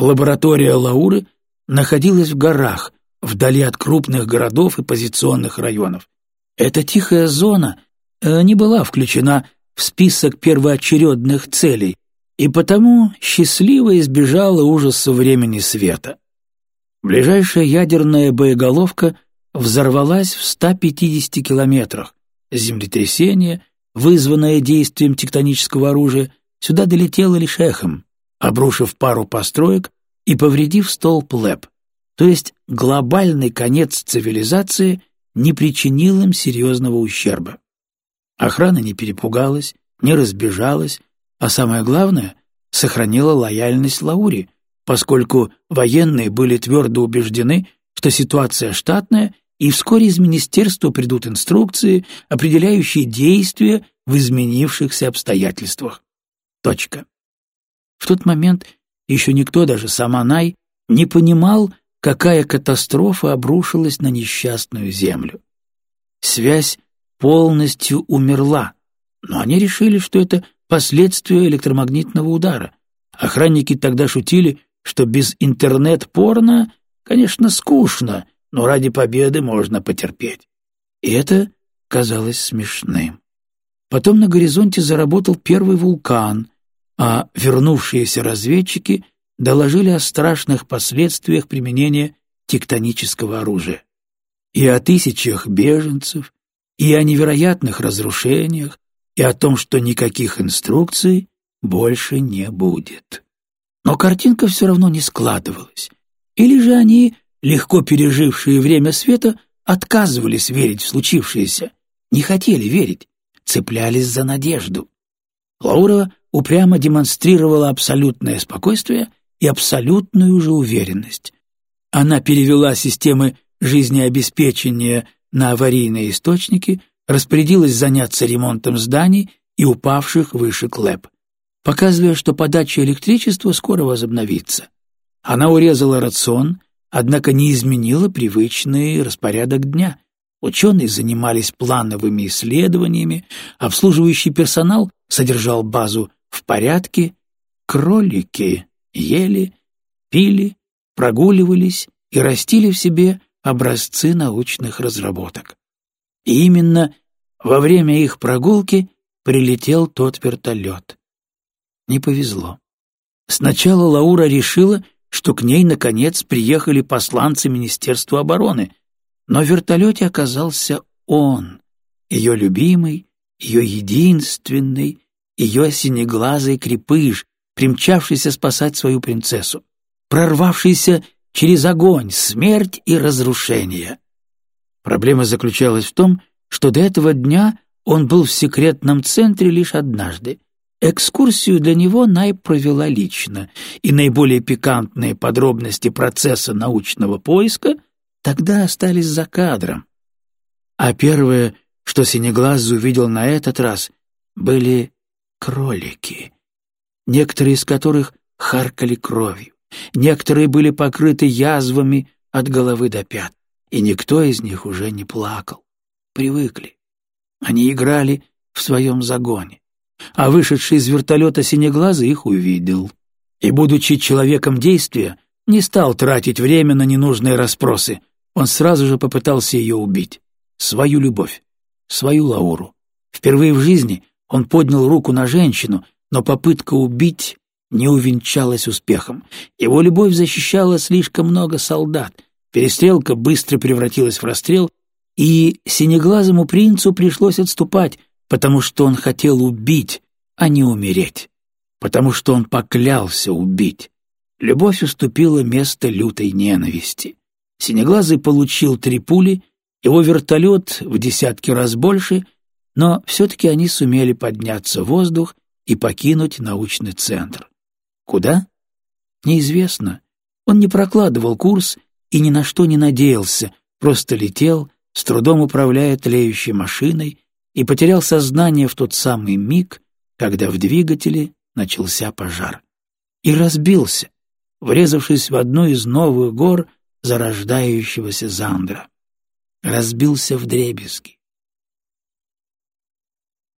Лаборатория Лауры находилась в горах, вдали от крупных городов и позиционных районов. Эта тихая зона э, не была включена в список первоочередных целей, и потому счастливо избежала ужаса времени света. Ближайшая ядерная боеголовка взорвалась в 150 километрах. Землетрясение, вызванное действием тектонического оружия, сюда долетело лишь эхом, обрушив пару построек и повредив столб ЛЭП. То есть глобальный конец цивилизации не причинил им серьезного ущерба. Охрана не перепугалась, не разбежалась, а самое главное, сохранила лояльность Лаури, поскольку военные были твердо убеждены, что ситуация штатная, и вскоре из министерства придут инструкции, определяющие действия в изменившихся обстоятельствах. Точка. В тот момент еще никто, даже сам Анай, не понимал, какая катастрофа обрушилась на несчастную землю. Связь полностью умерла, но они решили, что это последствия электромагнитного удара. Охранники тогда шутили, что без интернет-порно, конечно, скучно, но ради победы можно потерпеть. И это казалось смешным. Потом на горизонте заработал первый вулкан, а вернувшиеся разведчики доложили о страшных последствиях применения тектонического оружия. И о тысячах беженцев, и о невероятных разрушениях, и о том, что никаких инструкций больше не будет. Но картинка все равно не складывалась. Или же они, легко пережившие время света, отказывались верить в случившееся, не хотели верить, цеплялись за надежду. Лаура упрямо демонстрировала абсолютное спокойствие и абсолютную же уверенность. Она перевела системы жизнеобеспечения на аварийные источники, распорядилась заняться ремонтом зданий и упавших выше клэп, показывая, что подача электричества скоро возобновится. Она урезала рацион, однако не изменила привычный распорядок дня. Ученые занимались плановыми исследованиями, обслуживающий персонал содержал базу в порядке, кролики ели, пили, прогуливались и растили в себе образцы научных разработок. И именно во время их прогулки прилетел тот вертолет. Не повезло. Сначала Лаура решила, что к ней, наконец, приехали посланцы Министерства обороны, но в вертолете оказался он, ее любимый, ее единственный, ее синеглазый крепыш, примчавшийся спасать свою принцессу, прорвавшийся через огонь, смерть и разрушение. Проблема заключалась в том, что до этого дня он был в секретном центре лишь однажды. Экскурсию для него Най провела лично, и наиболее пикантные подробности процесса научного поиска тогда остались за кадром. А первое, что Синеглаз увидел на этот раз, были кролики, некоторые из которых харкали кровью, некоторые были покрыты язвами от головы до пят, и никто из них уже не плакал. Привыкли. Они играли в своем загоне. А вышедший из вертолета синеглазый их увидел. И, будучи человеком действия, не стал тратить время на ненужные расспросы. Он сразу же попытался ее убить. Свою любовь, свою Лауру. Впервые в жизни он поднял руку на женщину, но попытка убить не увенчалась успехом. Его любовь защищала слишком много солдат. Перестрелка быстро превратилась в расстрел, и синеглазому принцу пришлось отступать, потому что он хотел убить, а не умереть, потому что он поклялся убить. Любовь уступила место лютой ненависти. Синеглазый получил три пули, его вертолет в десятки раз больше, но все-таки они сумели подняться в воздух и покинуть научный центр. Куда? Неизвестно. Он не прокладывал курс и ни на что не надеялся, просто летел, с трудом управляя тлеющей машиной, и потерял сознание в тот самый миг, когда в двигателе начался пожар. И разбился, врезавшись в одну из новых гор зарождающегося Зандра. Разбился в дребезги.